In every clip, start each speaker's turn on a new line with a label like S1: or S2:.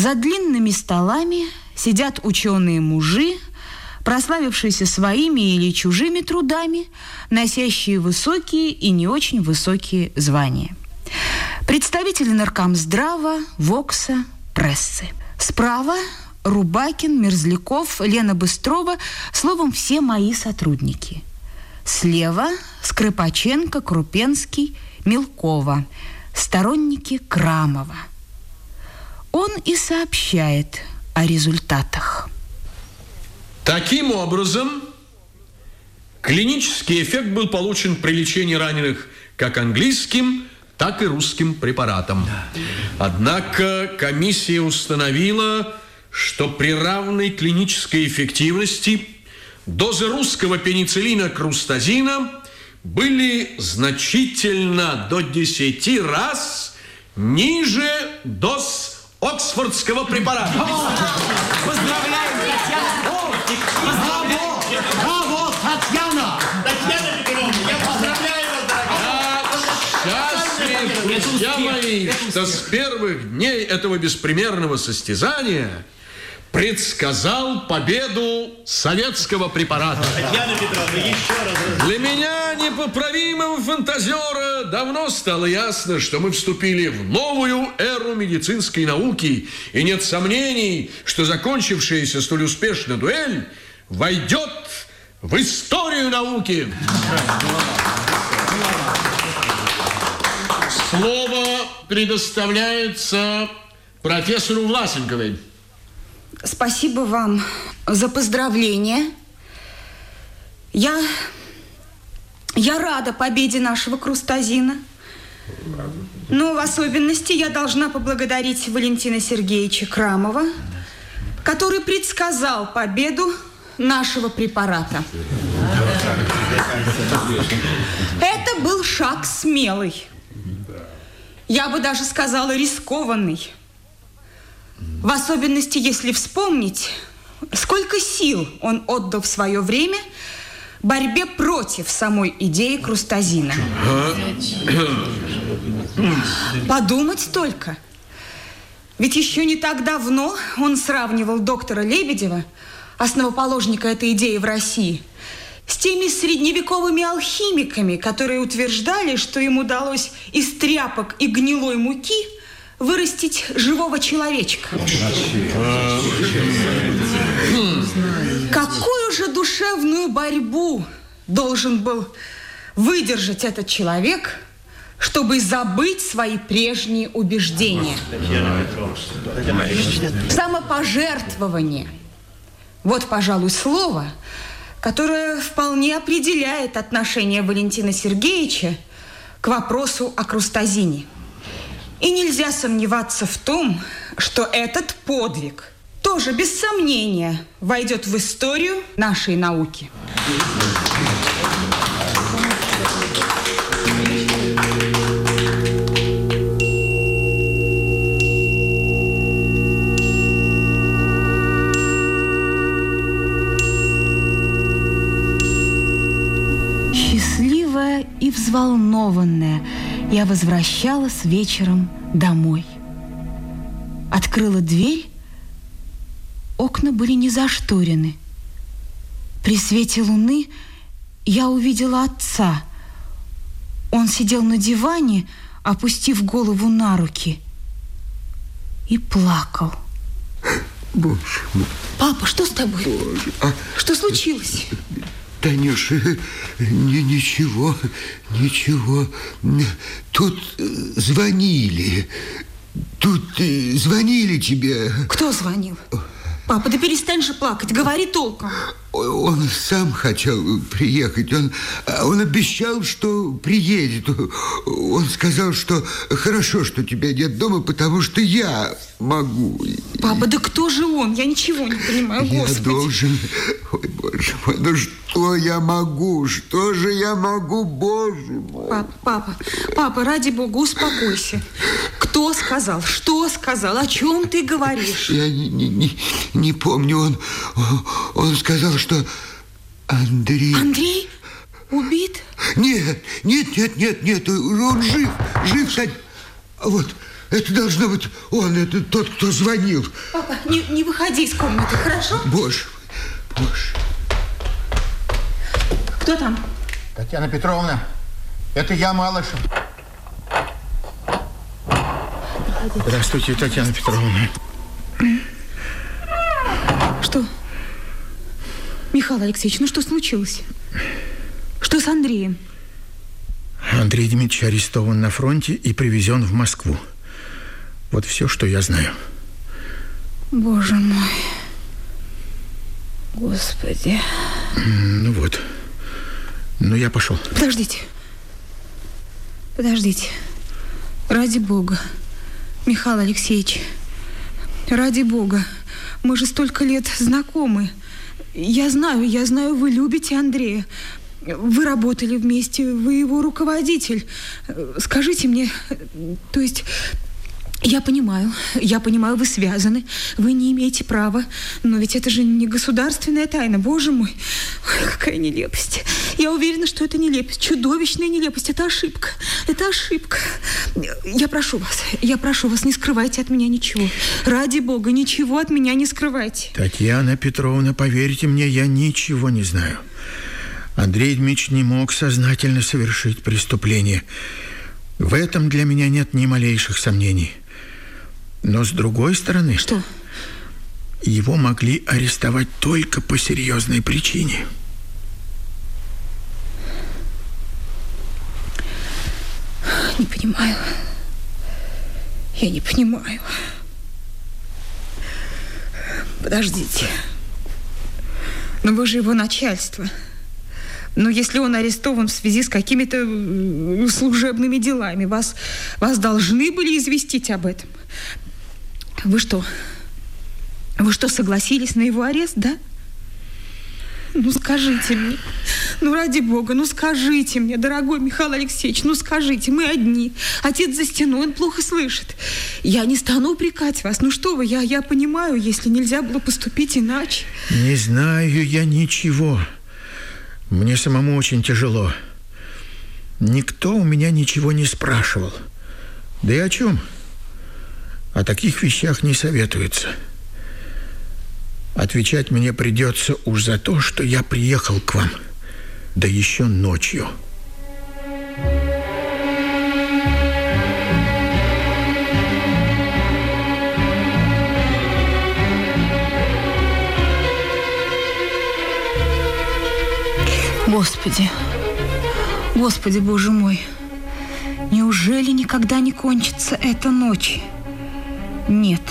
S1: За длинными столами сидят ученые-мужи, прославившиеся своими или чужими трудами, носящие высокие и не очень высокие звания. Представители наркомздрава, ВОКСа, прессы. Справа Рубакин, Мерзляков, Лена Быстрова, словом, все мои сотрудники. Слева Скрипаченко, Крупенский, Мелкова, сторонники Крамова. Он и сообщает о результатах.
S2: Таким образом, клинический эффект был получен при лечении раненых как английским, так и русским препаратом. Однако комиссия установила, что при равной клинической эффективности дозы русского пенициллина крустазина были значительно до 10 раз ниже доз Оксфордского препарата.
S3: Поздравляем, Татьяна! Браво! Браво, Татьяна!
S4: Татьяна Петровна, я поздравляю вас, дорогая!
S2: Счастлив, друзья мои, что с первых дней этого беспримерного состязания предсказал победу советского препарата.
S4: Татьяна Петровна, еще раз.
S2: Для меня, непоправимого фантазера, давно стало ясно, что мы вступили в новую эру медицинской науки. И нет сомнений, что закончившаяся столь успешно дуэль войдет в историю науки. Слово предоставляется профессору Власенковой.
S1: Спасибо вам за поздравления. Я, я рада победе нашего Крустазина. Но в особенности я должна поблагодарить Валентина Сергеевича Крамова, который предсказал победу нашего препарата. Это был шаг смелый. Я бы даже сказала рискованный. В особенности, если вспомнить, сколько сил он отдал в свое время борьбе против самой идеи крустазина. Подумать только. Ведь еще не так давно он сравнивал доктора Лебедева, основоположника этой идеи в России, с теми средневековыми алхимиками, которые утверждали, что им удалось из тряпок и гнилой муки – вырастить живого человечка. Какую же душевную борьбу должен был выдержать этот человек, чтобы забыть свои прежние убеждения? Самопожертвование. Вот, пожалуй, слово, которое вполне определяет отношение Валентина Сергеевича к вопросу о крустазине. И нельзя сомневаться в том, что этот подвиг тоже без сомнения войдет в историю нашей науки. Счастливая и взволнованная – я возвращалась вечером домой. Открыла дверь, окна были не зашторены. При свете луны я увидела отца. Он сидел на диване, опустив голову на руки, и плакал.
S5: Боже мой.
S1: Папа, что с тобой?
S5: Боже. А...
S1: Что случилось?
S5: Танюша, ни, ничего, ничего. Тут э, звонили. Тут э, звонили тебе.
S1: Кто звонил? Папа, да перестань же плакать, говори толком.
S5: Он сам хотел приехать. Он, он обещал, что приедет. Он сказал, что хорошо, что тебя нет дома, потому что я могу.
S1: Папа, да кто же он? Я ничего не понимаю,
S5: я
S1: Господи.
S5: должен... Ой, боже мой, ну что я могу? Что же я могу, боже мой?
S1: Папа, папа, папа, ради бога, успокойся. Кто сказал? Что сказал? О чем ты говоришь?
S5: Я не, не, не, не помню. Он, он сказал, что Андрей...
S1: Андрей? Убит?
S5: Нет, нет, нет, нет, нет, он жив, жив, Сань. Вот, это должно быть он, это тот, кто звонил.
S1: Папа, не, не выходи из комнаты, хорошо?
S5: Боже мой, боже.
S1: Кто там?
S6: Татьяна Петровна, это я, Малышев. Здравствуйте, Татьяна Петровна.
S1: Что? Михаил Алексеевич, ну что случилось? Что с Андреем?
S6: Андрей Дмитриевич арестован на фронте и привезен в Москву. Вот все, что я знаю.
S1: Боже мой. Господи.
S6: Ну вот. Ну, я пошел.
S1: Подождите. Подождите. Ради бога. Михаил Алексеевич. Ради бога. Мы же столько лет знакомы. Я знаю, я знаю, вы любите Андрея. Вы работали вместе, вы его руководитель. Скажите мне, то есть я понимаю, я понимаю, вы связаны, вы не имеете права, но ведь это же не государственная тайна, боже мой, Ой, какая нелепость. Я уверена, что это нелепость, чудовищная нелепость, это ошибка, это ошибка. Я прошу вас, я прошу вас, не скрывайте от меня ничего. Ради бога, ничего от меня не скрывайте.
S6: Татьяна Петровна, поверьте мне, я ничего не знаю. Андрей Дмитриевич не мог сознательно совершить преступление. В этом для меня нет ни малейших сомнений. Но с другой стороны...
S1: Что?
S6: Его могли арестовать только по серьезной причине.
S1: Не понимаю. Я не понимаю. Подождите. Но вы же его начальство. Но если он арестован в связи с какими-то служебными делами, вас, вас должны были известить об этом. Вы что? Вы что, согласились на его арест, да? Ну, скажите мне. Ну, ради бога, ну, скажите мне, дорогой Михаил Алексеевич, ну, скажите, мы одни. Отец за стеной, он плохо слышит. Я не стану упрекать вас. Ну, что вы, я, я понимаю, если нельзя было поступить иначе.
S6: Не знаю я ничего. Мне самому очень тяжело. Никто у меня ничего не спрашивал. Да и о чем? О таких вещах не советуется. Отвечать мне придется уж за то, что я приехал к вам. Да еще ночью.
S1: Господи, Господи, Боже мой, неужели никогда не кончится эта ночь? Нет,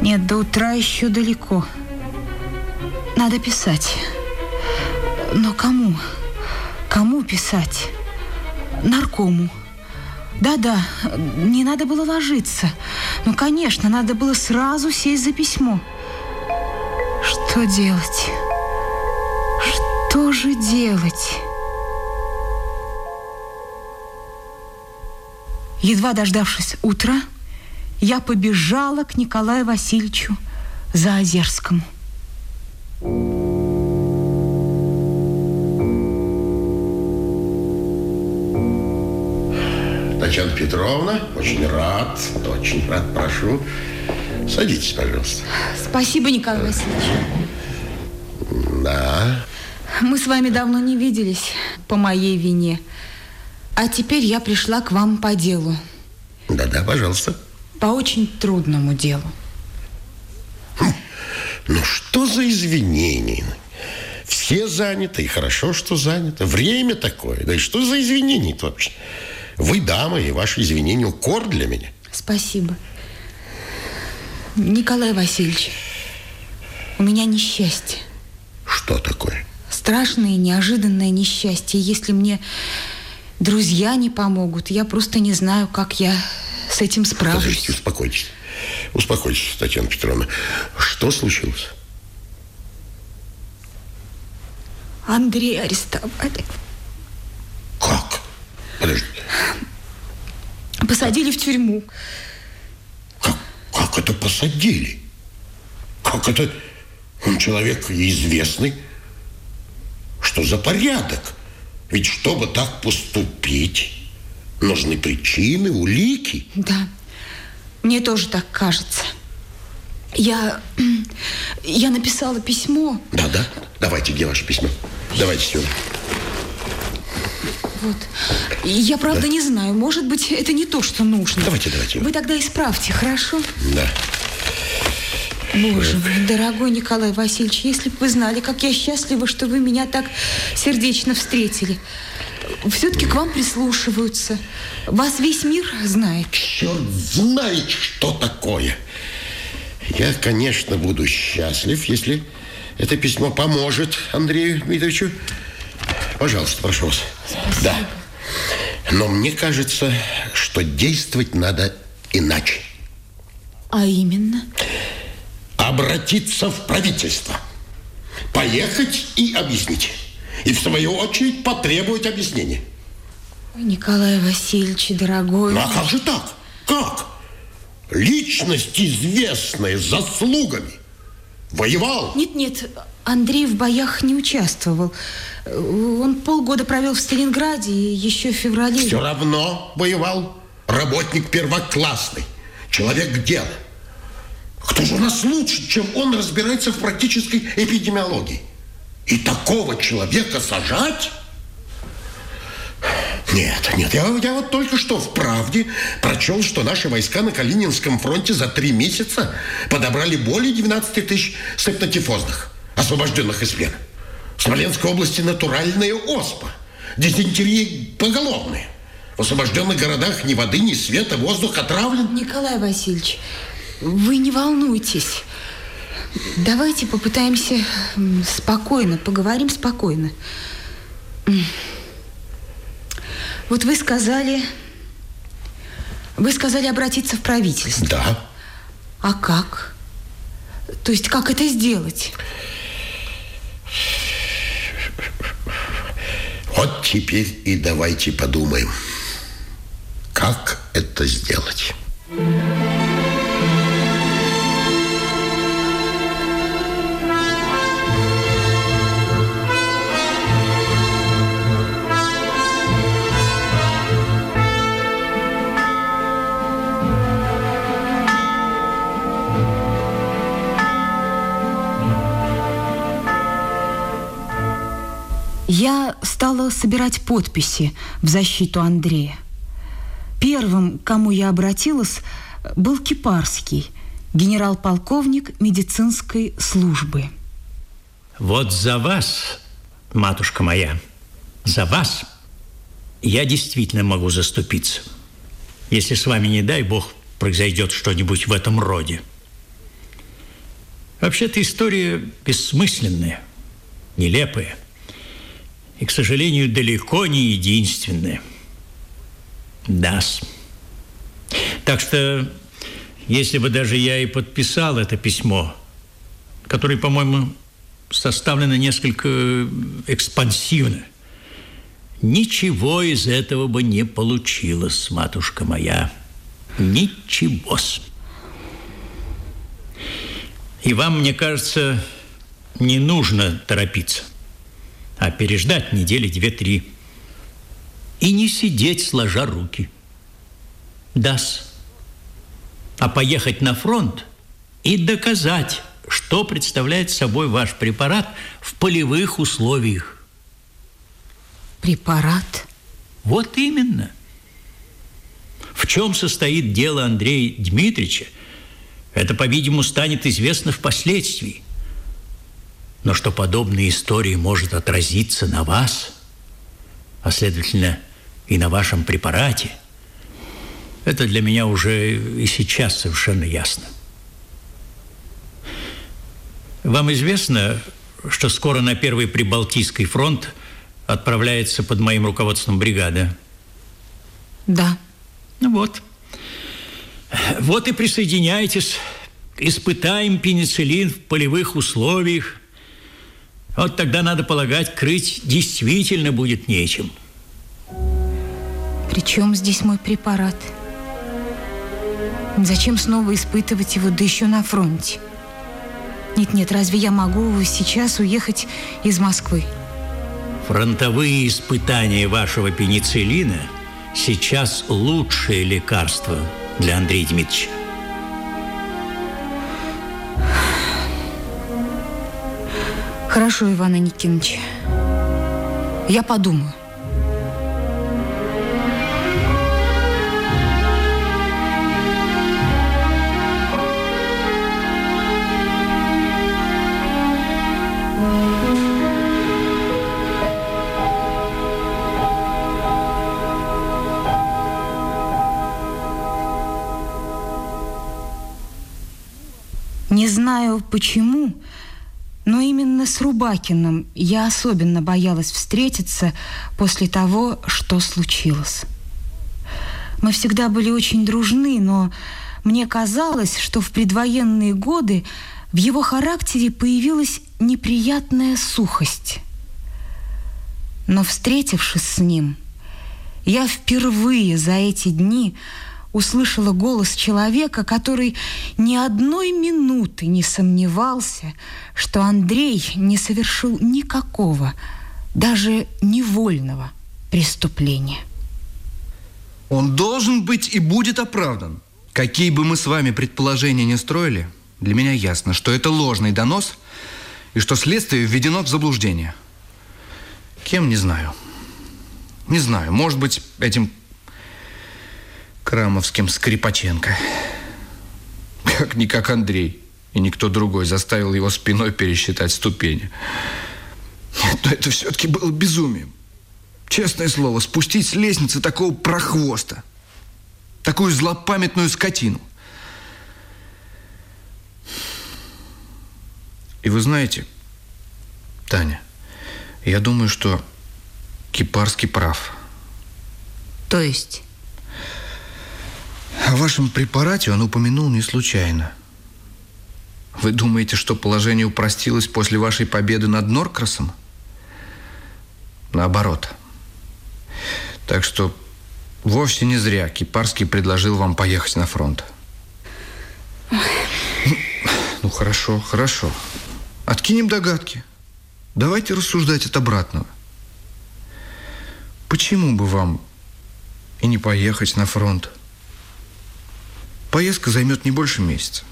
S1: нет, до утра еще далеко. Надо писать. Но кому? Кому писать? Наркому. Да-да, не надо было ложиться. Ну, конечно, надо было сразу сесть за письмо. Что делать? Что же делать? Едва дождавшись утра, я побежала к Николаю Васильевичу Заозерскому.
S7: Татьяна Петровна, очень рад, очень рад, прошу. Садитесь, пожалуйста.
S1: Спасибо, Николай Васильевич.
S7: Да.
S1: Мы с вами давно не виделись по моей вине. А теперь я пришла к вам по делу.
S7: Да-да, пожалуйста.
S1: По очень трудному делу.
S7: Ну что за извинения? Все заняты, и хорошо, что заняты. Время такое. Да и что за извинения вообще? Вы дама, и ваши извинения укор для меня.
S1: Спасибо. Николай Васильевич, у меня несчастье.
S7: Что такое?
S1: Страшное, неожиданное несчастье. Если мне друзья не помогут, я просто не знаю, как я с этим справлюсь.
S7: Подождите, успокойтесь. Успокойтесь, Татьяна Петровна. Что случилось?
S1: Андрей арестовали.
S7: Как? Подожди.
S1: Посадили в тюрьму.
S7: Как, как это посадили? Как это? Он человек известный. Что за порядок? Ведь чтобы так поступить, нужны причины, улики.
S1: Да. Мне тоже так кажется. Я, я написала письмо.
S7: Да, да. Давайте, где ваше письмо? Давайте сюда.
S1: Вот. Я правда не знаю, может быть, это не то, что нужно.
S7: Давайте, давайте.
S1: Вы тогда исправьте, хорошо?
S7: Да.
S1: Боже мой, дорогой Николай Васильевич, если бы вы знали, как я счастлива, что вы меня так сердечно встретили. Все-таки к вам прислушиваются. Вас весь мир знает.
S7: Черт знает, что такое. Я, конечно, буду счастлив, если это письмо поможет Андрею Дмитриевичу. Пожалуйста, прошу вас.
S1: Спасибо.
S7: Да. Но мне кажется, что действовать надо иначе.
S1: А именно?
S7: Обратиться в правительство. Поехать и объяснить. И в свою очередь потребовать объяснения.
S1: Ой, Николай Васильевич, дорогой.
S7: Ну а как же так? Как? Личность известная, с заслугами. Воевал.
S1: Нет, нет, Андрей в боях не участвовал. Он полгода провел в Сталинграде и еще в феврале.
S7: Все равно воевал. Работник первоклассный. Человек дела. Кто же у нас лучше, чем он разбирается в практической эпидемиологии? И такого человека сажать? Нет, нет, я, я вот только что в «Правде» прочел, что наши войска на Калининском фронте за три месяца подобрали более 12 тысяч септотифозных, освобожденных из плена. В Смоленской области натуральная оспа, дизентерия поголовная. В освобожденных городах ни воды, ни света, воздух отравлен.
S1: Николай Васильевич, вы не волнуйтесь. Давайте попытаемся спокойно, поговорим спокойно. Вот вы сказали... Вы сказали обратиться в правительство.
S7: Да.
S1: А как? То есть как это сделать?
S7: Вот теперь и давайте подумаем, как это сделать.
S1: Я стала собирать подписи в защиту Андрея. Первым, к кому я обратилась, был Кипарский, генерал-полковник медицинской службы.
S8: Вот за вас, матушка моя, за вас я действительно могу заступиться. Если с вами, не дай бог, произойдет что-нибудь в этом роде. Вообще-то история бессмысленная, нелепая – и, к сожалению, далеко не единственное. Дас. Так что, если бы даже я и подписал это письмо, которое, по-моему, составлено несколько экспансивно, ничего из этого бы не получилось, матушка моя. Ничего-с. И вам, мне кажется, не нужно торопиться а переждать недели две-три. И не сидеть, сложа руки. Дас. А поехать на фронт и доказать, что представляет собой ваш препарат в полевых условиях.
S1: Препарат?
S8: Вот именно. В чем состоит дело Андрея Дмитриевича, это, по-видимому, станет известно впоследствии. Но что подобная история может отразиться на вас, а следовательно и на вашем препарате, это для меня уже и сейчас совершенно ясно. Вам известно, что скоро на Первый Прибалтийский фронт отправляется под моим руководством бригада?
S1: Да.
S8: Ну вот. Вот и присоединяйтесь. Испытаем пенициллин в полевых условиях – вот тогда, надо полагать, крыть действительно будет нечем.
S1: Причем здесь мой препарат? Зачем снова испытывать его, да еще на фронте? Нет-нет, разве я могу сейчас уехать из Москвы?
S8: Фронтовые испытания вашего пенициллина сейчас лучшее лекарство для Андрея Дмитриевича.
S1: Хорошо, Иван Аникинович. Я подумаю. Не знаю почему, именно с Рубакиным я особенно боялась встретиться после того, что случилось. Мы всегда были очень дружны, но мне казалось, что в предвоенные годы в его характере появилась неприятная сухость. Но встретившись с ним, я впервые за эти дни услышала голос человека, который ни одной минуты не сомневался, что Андрей не совершил никакого, даже невольного преступления.
S9: Он должен быть и будет оправдан. Какие бы мы с вами предположения не строили, для меня ясно, что это ложный донос и что следствие введено в заблуждение. Кем, не знаю. Не знаю, может быть, этим Крамовским Скрипаченко. Как-никак Андрей и никто другой заставил его спиной пересчитать ступени. Нет, но это все-таки было безумием. Честное слово, спустить с лестницы такого прохвоста, такую злопамятную скотину. И вы знаете, Таня, я думаю, что Кипарский прав.
S1: То есть?
S9: О вашем препарате он упомянул не случайно. Вы думаете, что положение упростилось после вашей победы над Норкрасом? Наоборот. Так что вовсе не зря Кипарский предложил вам поехать на фронт. Ну, хорошо, хорошо. Откинем догадки. Давайте рассуждать от обратного. Почему бы вам и не поехать на фронт? Поездка займет не больше месяца.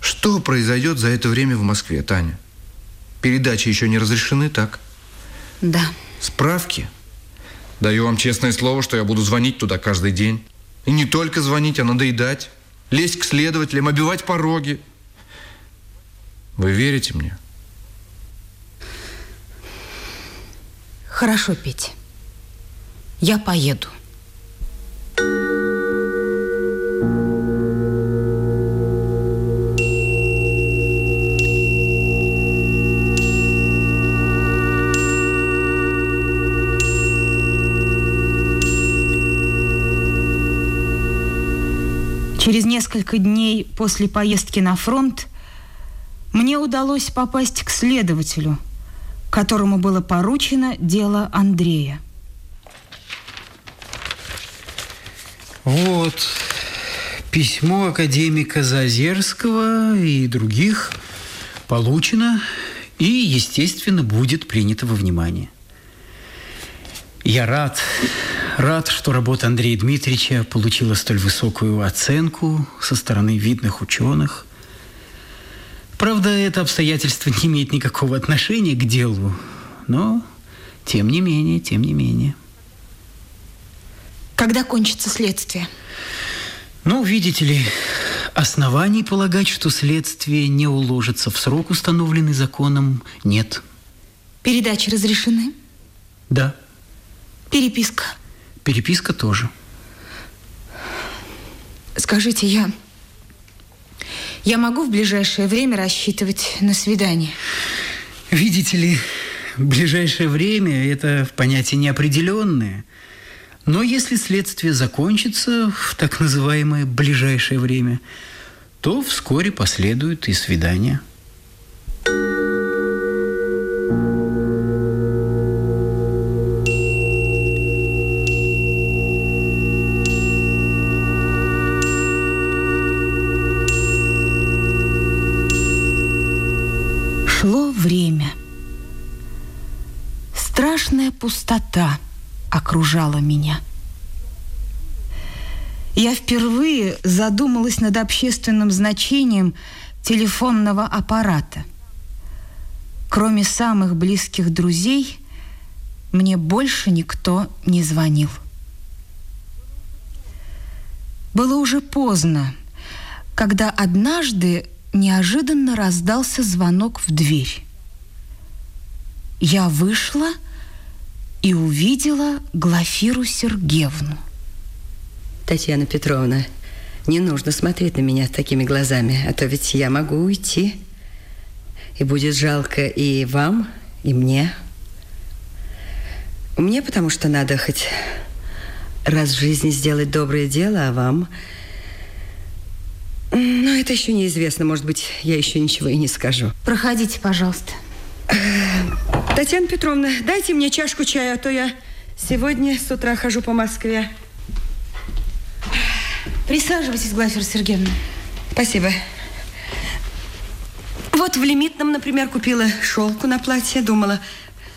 S9: Что произойдет за это время в Москве, Таня? Передачи еще не разрешены, так?
S1: Да.
S9: Справки? Даю вам честное слово, что я буду звонить туда каждый день. И не только звонить, а надоедать. Лезть к следователям, обивать пороги. Вы верите мне?
S1: Хорошо, Петя. Я поеду. Через несколько дней после поездки на фронт мне удалось попасть к следователю, которому было поручено дело Андрея.
S10: Вот письмо академика Зазерского и других получено и, естественно, будет принято во внимание. Я рад, рад, что работа Андрея Дмитриевича получила столь высокую оценку со стороны видных ученых. Правда, это обстоятельство не имеет никакого отношения к делу, но тем не менее, тем не менее.
S1: Когда кончится следствие?
S10: Ну, видите ли, оснований полагать, что следствие не уложится в срок, установленный законом, нет.
S1: Передачи разрешены?
S10: Да.
S1: Переписка?
S10: Переписка тоже.
S1: Скажите, я... Я могу в ближайшее время рассчитывать на свидание?
S10: Видите ли, ближайшее время – это понятие неопределенное. Но если следствие закончится в так называемое ближайшее время, то вскоре последует и свидание.
S1: Пустота окружала меня. Я впервые задумалась над общественным значением телефонного аппарата. кроме самых близких друзей, мне больше никто не звонил. Было уже поздно, когда однажды неожиданно раздался звонок в дверь. Я вышла и увидела Глафиру Сергеевну.
S11: Татьяна Петровна, не нужно смотреть на меня такими глазами, а то ведь я могу уйти. И будет жалко и вам, и мне. Мне потому что надо хоть раз в жизни сделать доброе дело, а вам... Но это еще неизвестно. Может быть, я еще ничего и не скажу.
S1: Проходите, пожалуйста.
S11: Татьяна Петровна, дайте мне чашку чая, а то я сегодня с утра хожу по Москве.
S1: Присаживайтесь, Глафира Сергеевна.
S11: Спасибо. Вот в лимитном, например, купила шелку на платье. Думала,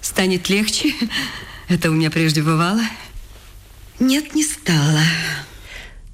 S11: станет легче. Это у меня прежде бывало. Нет, не стало.